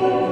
Lord.